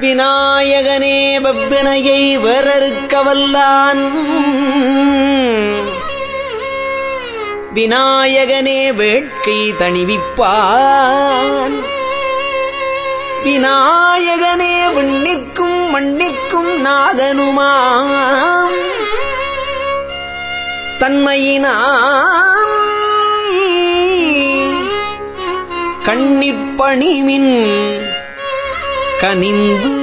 விநாயகனே வெவ்வினையை வேறறுக்கவல்லான். விநாயகனே வேட்கை தணிவிப்பான். விநாயகனே விண்ணிற்கும் மண்ணிற்கும் நாதனுமாம். தன்மையினாம் கண்ணிற்பணிமின் கனிந்து